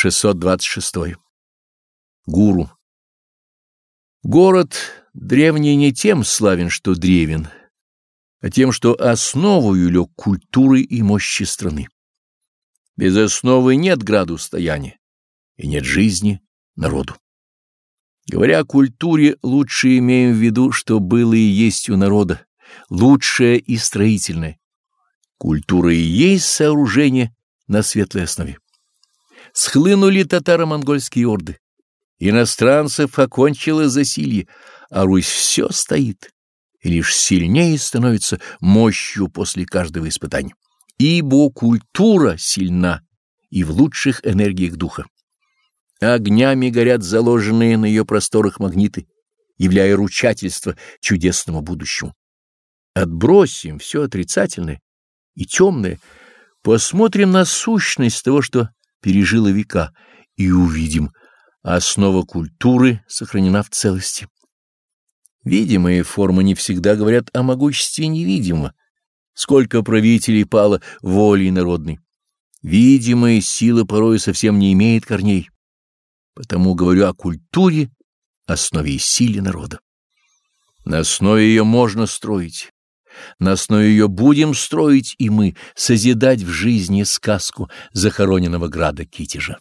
626. Гуру. Город древний не тем славен, что древен, а тем, что основою лег культуры и мощи страны. Без основы нет граду стояния и нет жизни народу. Говоря о культуре, лучше имеем в виду, что было и есть у народа, лучшее и строительное. Культура и есть сооружение на светлой основе. Схлынули татаро-монгольские орды. Иностранцев окончило засилье, а Русь все стоит и лишь сильнее становится мощью после каждого испытания. Ибо культура сильна и в лучших энергиях духа. Огнями горят заложенные на ее просторах магниты, являя ручательство чудесному будущему. Отбросим все отрицательное и темное, посмотрим на сущность того, что пережила века, и увидим, основа культуры сохранена в целости. Видимые формы не всегда говорят о могуществе невидимого. Сколько правителей пало волей народной. Видимая сила порой совсем не имеет корней. Потому говорю о культуре, основе и силе народа. На основе ее можно строить. На основе ее будем строить и мы, созидать в жизни сказку захороненного града Китежа.